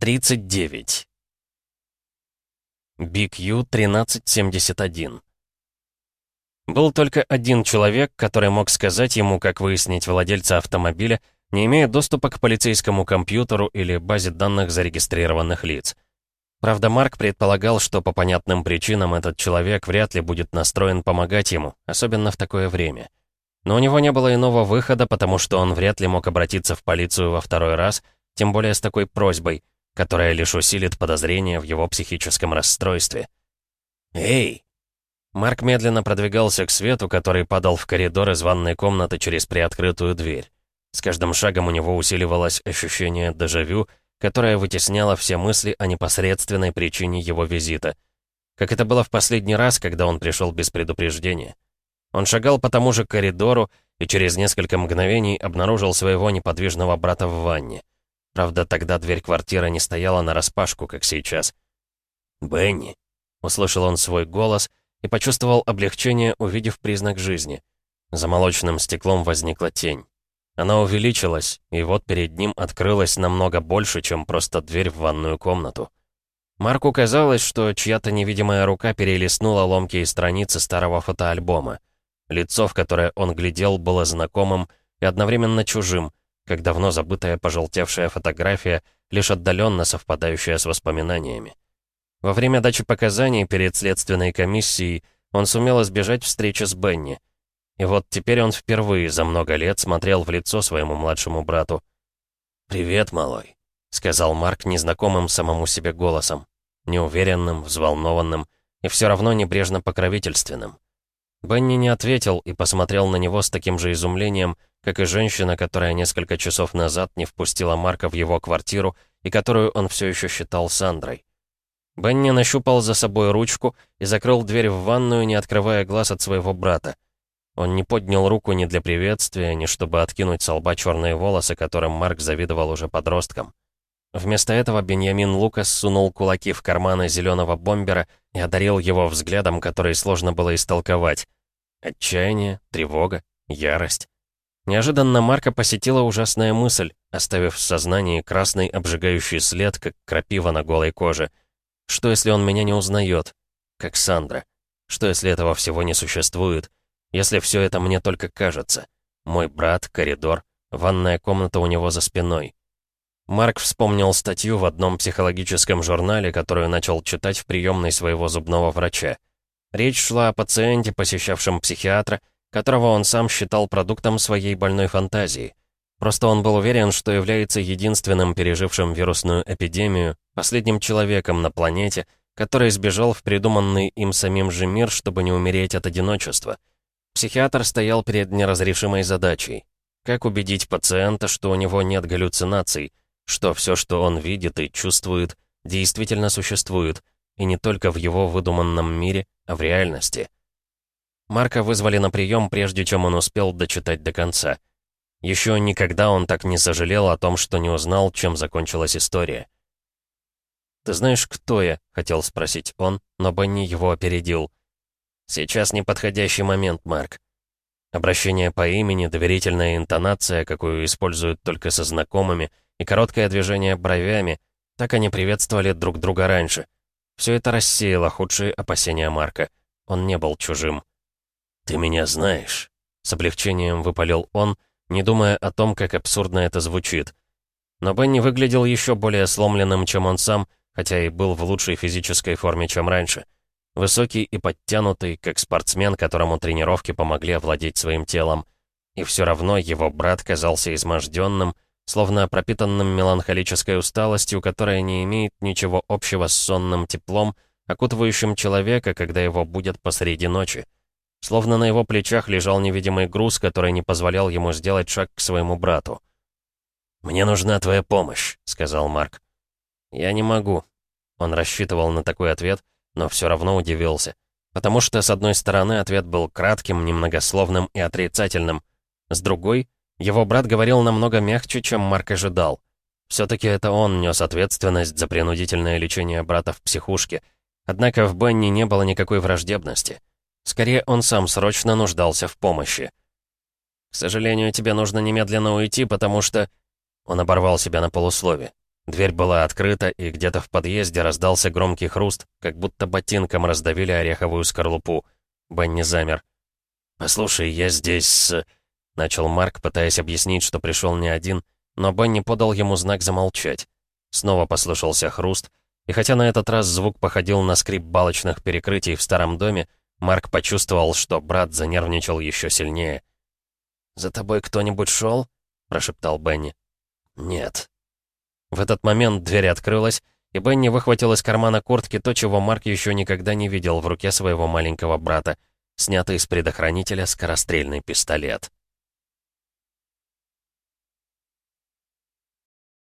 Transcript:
39. BQ 1371. Был только один человек, который мог сказать ему, как выяснить владельца автомобиля, не имея доступа к полицейскому компьютеру или базе данных зарегистрированных лиц. Правда, Марк предполагал, что по понятным причинам этот человек вряд ли будет настроен помогать ему, особенно в такое время. Но у него не было иного выхода, потому что он вряд ли мог обратиться в полицию во второй раз, тем более с такой просьбой — которая лишь усилит подозрение в его психическом расстройстве. «Эй!» Марк медленно продвигался к свету, который падал в коридор из ванной комнаты через приоткрытую дверь. С каждым шагом у него усиливалось ощущение дежавю, которое вытесняло все мысли о непосредственной причине его визита. Как это было в последний раз, когда он пришел без предупреждения. Он шагал по тому же коридору и через несколько мгновений обнаружил своего неподвижного брата в ванне. Правда, тогда дверь квартиры не стояла нараспашку, как сейчас. «Бенни!» — услышал он свой голос и почувствовал облегчение, увидев признак жизни. За молочным стеклом возникла тень. Она увеличилась, и вот перед ним открылась намного больше, чем просто дверь в ванную комнату. Марку казалось, что чья-то невидимая рука перелистнула ломкие страницы старого фотоальбома. Лицо, в которое он глядел, было знакомым и одновременно чужим, как давно забытая пожелтевшая фотография, лишь отдаленно совпадающая с воспоминаниями. Во время дачи показаний перед следственной комиссией он сумел избежать встречи с Бенни. И вот теперь он впервые за много лет смотрел в лицо своему младшему брату. «Привет, малой», — сказал Марк незнакомым самому себе голосом, неуверенным, взволнованным и все равно небрежно покровительственным. Бенни не ответил и посмотрел на него с таким же изумлением, как и женщина, которая несколько часов назад не впустила Марка в его квартиру и которую он все еще считал Сандрой. Бенни нащупал за собой ручку и закрыл дверь в ванную, не открывая глаз от своего брата. Он не поднял руку ни для приветствия, ни чтобы откинуть с лба черные волосы, которым Марк завидовал уже подросткам. Вместо этого Беньямин Лукас сунул кулаки в карманы зеленого бомбера и одарил его взглядом, который сложно было истолковать. Отчаяние, тревога, ярость. Неожиданно Марка посетила ужасная мысль, оставив в сознании красный обжигающий след, как крапива на голой коже. Что, если он меня не узнает? Как Сандра. Что, если этого всего не существует? Если все это мне только кажется? Мой брат, коридор, ванная комната у него за спиной. Марк вспомнил статью в одном психологическом журнале, которую начал читать в приемной своего зубного врача. Речь шла о пациенте, посещавшем психиатра, которого он сам считал продуктом своей больной фантазии. Просто он был уверен, что является единственным пережившим вирусную эпидемию, последним человеком на планете, который сбежал в придуманный им самим же мир, чтобы не умереть от одиночества. Психиатр стоял перед неразрешимой задачей. Как убедить пациента, что у него нет галлюцинаций, что все, что он видит и чувствует, действительно существует, и не только в его выдуманном мире, а в реальности. Марка вызвали на прием, прежде чем он успел дочитать до конца. Еще никогда он так не сожалел о том, что не узнал, чем закончилась история. «Ты знаешь, кто я?» — хотел спросить он, но Бенни его опередил. «Сейчас неподходящий момент, Марк. Обращение по имени, доверительная интонация, какую используют только со знакомыми, и короткое движение бровями, так они приветствовали друг друга раньше. Все это рассеяло худшие опасения Марка. Он не был чужим. «Ты меня знаешь», — с облегчением выпалил он, не думая о том, как абсурдно это звучит. Но Бенни выглядел еще более сломленным, чем он сам, хотя и был в лучшей физической форме, чем раньше. Высокий и подтянутый, как спортсмен, которому тренировки помогли овладеть своим телом. И все равно его брат казался изможденным, словно пропитанным меланхолической усталостью, которая не имеет ничего общего с сонным теплом, окутывающим человека, когда его будет посреди ночи. Словно на его плечах лежал невидимый груз, который не позволял ему сделать шаг к своему брату. «Мне нужна твоя помощь», — сказал Марк. «Я не могу». Он рассчитывал на такой ответ, но все равно удивился. Потому что, с одной стороны, ответ был кратким, немногословным и отрицательным. С другой, его брат говорил намного мягче, чем Марк ожидал. Все-таки это он нес ответственность за принудительное лечение брата в психушке. Однако в Бенни не было никакой враждебности. Скорее, он сам срочно нуждался в помощи. «К сожалению, тебе нужно немедленно уйти, потому что...» Он оборвал себя на полуслове. Дверь была открыта, и где-то в подъезде раздался громкий хруст, как будто ботинком раздавили ореховую скорлупу. Бенни замер. «Послушай, я здесь с...» Начал Марк, пытаясь объяснить, что пришел не один, но Бенни подал ему знак замолчать. Снова послышался хруст, и хотя на этот раз звук походил на скрип балочных перекрытий в старом доме, Марк почувствовал, что брат занервничал еще сильнее. «За тобой кто-нибудь шел?» — прошептал Бенни. «Нет». В этот момент дверь открылась, и Бенни выхватил из кармана куртки то, чего Марк еще никогда не видел в руке своего маленького брата, снятый из предохранителя скорострельный пистолет.